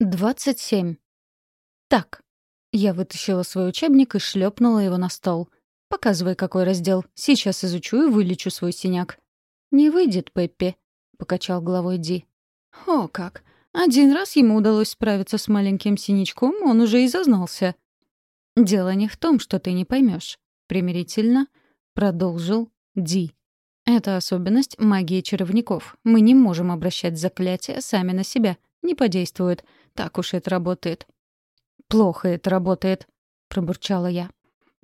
27. Так. Я вытащила свой учебник и шлепнула его на стол. «Показывай, какой раздел. Сейчас изучу и вылечу свой синяк». «Не выйдет, Пеппи», — покачал головой Ди. «О, как! Один раз ему удалось справиться с маленьким синячком, он уже и зазнался». «Дело не в том, что ты не поймешь. примирительно продолжил Ди. «Это особенность магии чаровников. Мы не можем обращать заклятия сами на себя. Не подействует. Так уж это работает. «Плохо это работает», — пробурчала я.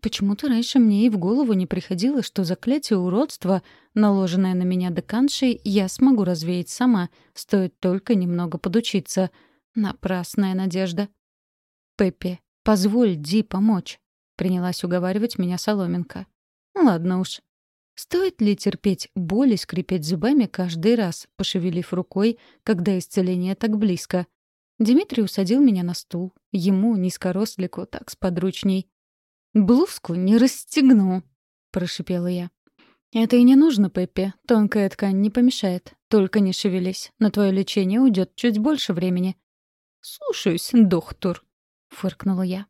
Почему-то раньше мне и в голову не приходило, что заклятие уродства, наложенное на меня деканшей, я смогу развеять сама, стоит только немного подучиться. Напрасная надежда. «Пеппи, позволь Ди помочь», — принялась уговаривать меня Соломенко. «Ладно уж». Стоит ли терпеть боль и скрипеть зубами каждый раз, пошевелив рукой, когда исцеление так близко? Дмитрий усадил меня на стул. Ему, низкорослику, так сподручней. «Блузку не расстегну», — прошипела я. «Это и не нужно, Пеппи. Тонкая ткань не помешает. Только не шевелись. На твое лечение уйдет чуть больше времени». «Слушаюсь, доктор», — фыркнула я.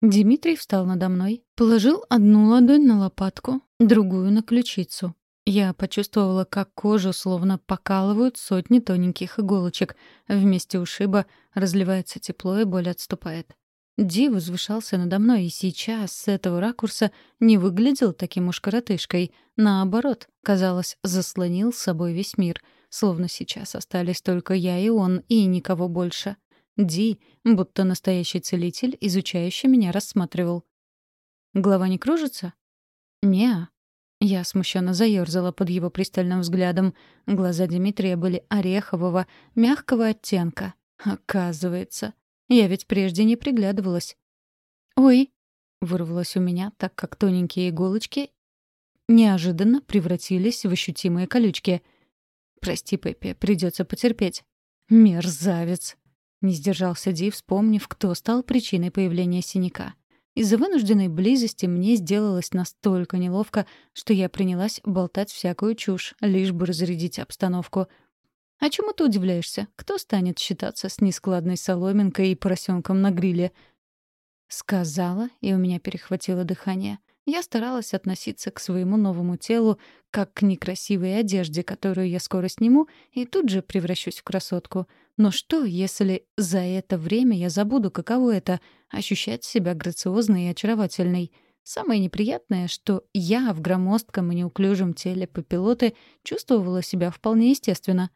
Дмитрий встал надо мной, положил одну ладонь на лопатку, другую — на ключицу. Я почувствовала, как кожу словно покалывают сотни тоненьких иголочек. В месте ушиба разливается тепло, и боль отступает. Ди возвышался надо мной, и сейчас с этого ракурса не выглядел таким уж коротышкой. Наоборот, казалось, заслонил с собой весь мир. Словно сейчас остались только я и он, и никого больше. Ди, будто настоящий целитель, изучающий меня, рассматривал. «Голова не кружится?» «Не-а», я смущенно заёрзала под его пристальным взглядом. Глаза Дмитрия были орехового, мягкого оттенка. Оказывается. Я ведь прежде не приглядывалась. «Ой!» — вырвалось у меня, так как тоненькие иголочки неожиданно превратились в ощутимые колючки. «Прости, Пеппи, придется потерпеть». «Мерзавец!» — не сдержался Ди, вспомнив, кто стал причиной появления синяка. Из-за вынужденной близости мне сделалось настолько неловко, что я принялась болтать всякую чушь, лишь бы разрядить обстановку. «А чему ты удивляешься? Кто станет считаться с нескладной соломинкой и поросенком на гриле?» Сказала, и у меня перехватило дыхание. Я старалась относиться к своему новому телу как к некрасивой одежде, которую я скоро сниму, и тут же превращусь в красотку — но что, если за это время я забуду, каково это — ощущать себя грациозной и очаровательной? Самое неприятное, что я в громоздком и неуклюжем теле попилоты чувствовала себя вполне естественно.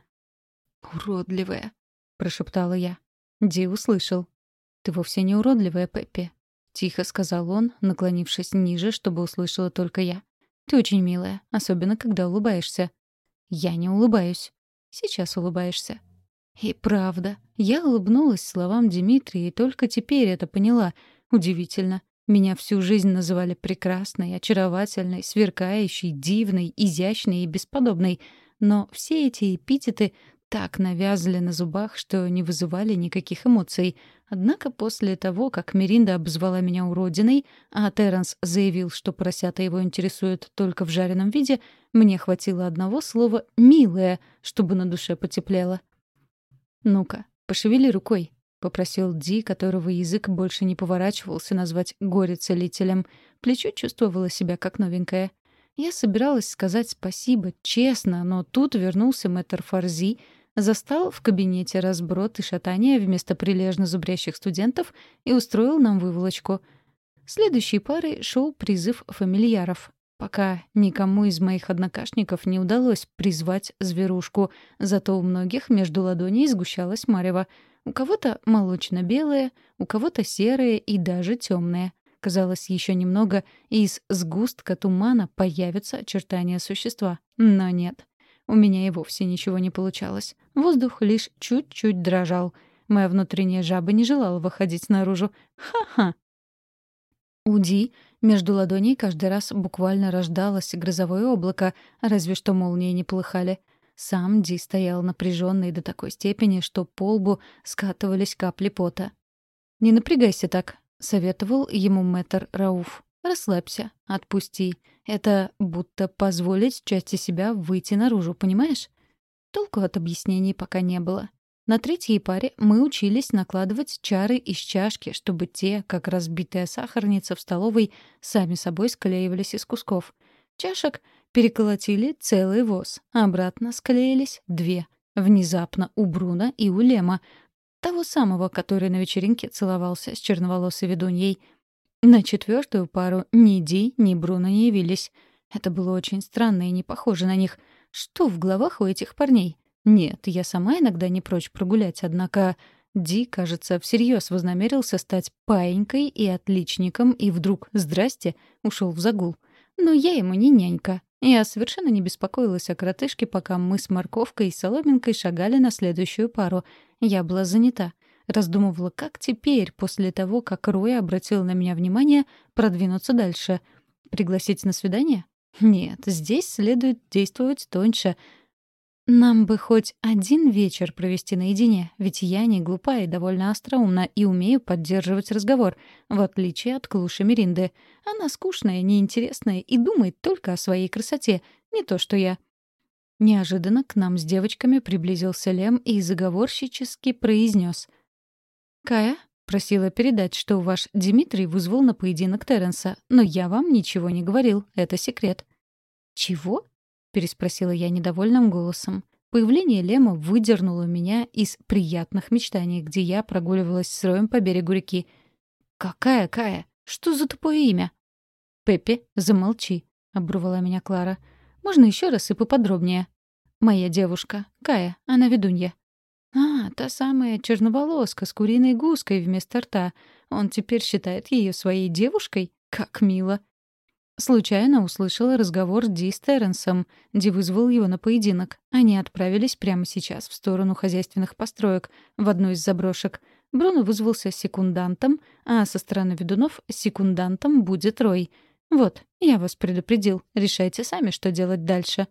«Уродливая», — прошептала я. Ди услышал. «Ты вовсе не уродливая, Пеппи», — тихо сказал он, наклонившись ниже, чтобы услышала только я. «Ты очень милая, особенно когда улыбаешься». «Я не улыбаюсь. Сейчас улыбаешься. И правда, я улыбнулась словам Дмитрия и только теперь это поняла. Удивительно. Меня всю жизнь называли прекрасной, очаровательной, сверкающей, дивной, изящной и бесподобной. Но все эти эпитеты так навязли на зубах, что не вызывали никаких эмоций. Однако после того, как Меринда обозвала меня уродиной, а Терренс заявил, что поросята его интересуют только в жареном виде, мне хватило одного слова «милая», чтобы на душе потеплело. «Ну-ка, пошевели рукой», — попросил Ди, которого язык больше не поворачивался назвать горе-целителем. Плечо чувствовало себя как новенькое. Я собиралась сказать спасибо, честно, но тут вернулся мэтр Фарзи, застал в кабинете разброд и шатание вместо прилежно зубрящих студентов и устроил нам выволочку. Следующей парой шел призыв фамильяров. Пока никому из моих однокашников не удалось призвать зверушку, зато у многих между ладоней сгущалась марево. У кого-то молочно-белое, у кого-то серое и даже темное. Казалось, еще немного, и из сгустка тумана появятся очертания существа. Но нет. У меня и вовсе ничего не получалось. Воздух лишь чуть-чуть дрожал. Моя внутренняя жаба не желала выходить наружу. Ха-ха! Уди между ладоней каждый раз буквально рождалось грозовое облако, разве что молнии не полыхали. Сам Ди стоял напряженный до такой степени, что по лбу скатывались капли пота. «Не напрягайся так», — советовал ему мэтр Рауф. «Расслабься, отпусти. Это будто позволить части себя выйти наружу, понимаешь?» Толку от объяснений пока не было. На третьей паре мы учились накладывать чары из чашки, чтобы те, как разбитая сахарница в столовой, сами собой склеивались из кусков. Чашек переколотили целый воз, а обратно склеились две. Внезапно у Бруна и у Лема. Того самого, который на вечеринке целовался с черноволосой ведуньей. На четвертую пару ни Ди, ни Бруно не явились. Это было очень странно и не похоже на них. Что в головах у этих парней? Нет, я сама иногда не прочь прогулять, однако Ди, кажется, всерьез вознамерился стать паенькой и отличником, и вдруг, здрасте, ушел в загул. Но я ему не нянька. Я совершенно не беспокоилась о коротышке, пока мы с морковкой и соломинкой шагали на следующую пару. Я была занята. Раздумывала, как теперь, после того, как Рой обратил на меня внимание, продвинуться дальше. Пригласить на свидание? Нет, здесь следует действовать тоньше — нам бы хоть один вечер провести наедине, ведь я не глупая и довольно остроумна и умею поддерживать разговор, в отличие от Клуши Меринды. Она скучная, неинтересная и думает только о своей красоте, не то что я. Неожиданно к нам с девочками приблизился Лем и заговорщически произнес. «Кая, просила передать, что ваш Дмитрий вызвал на поединок Терренса, но я вам ничего не говорил, это секрет». «Чего?» переспросила я недовольным голосом. Появление Лема выдернуло меня из приятных мечтаний, где я прогуливалась с Роем по берегу реки. «Какая Кая? Что за тупое имя?» «Пеппи, замолчи», — обрывала меня Клара. «Можно еще раз и поподробнее?» «Моя девушка. Кая. Она ведунья». «А, та самая черноволоска с куриной гуской вместо рта. Он теперь считает ее своей девушкой? Как мило!» Случайно услышала разговор Ди с Терренсом. Ди вызвал его на поединок. Они отправились прямо сейчас в сторону хозяйственных построек, в одну из заброшек. Бруно вызвался секундантом, а со стороны ведунов секундантом будет Рой. Вот, я вас предупредил. Решайте сами, что делать дальше.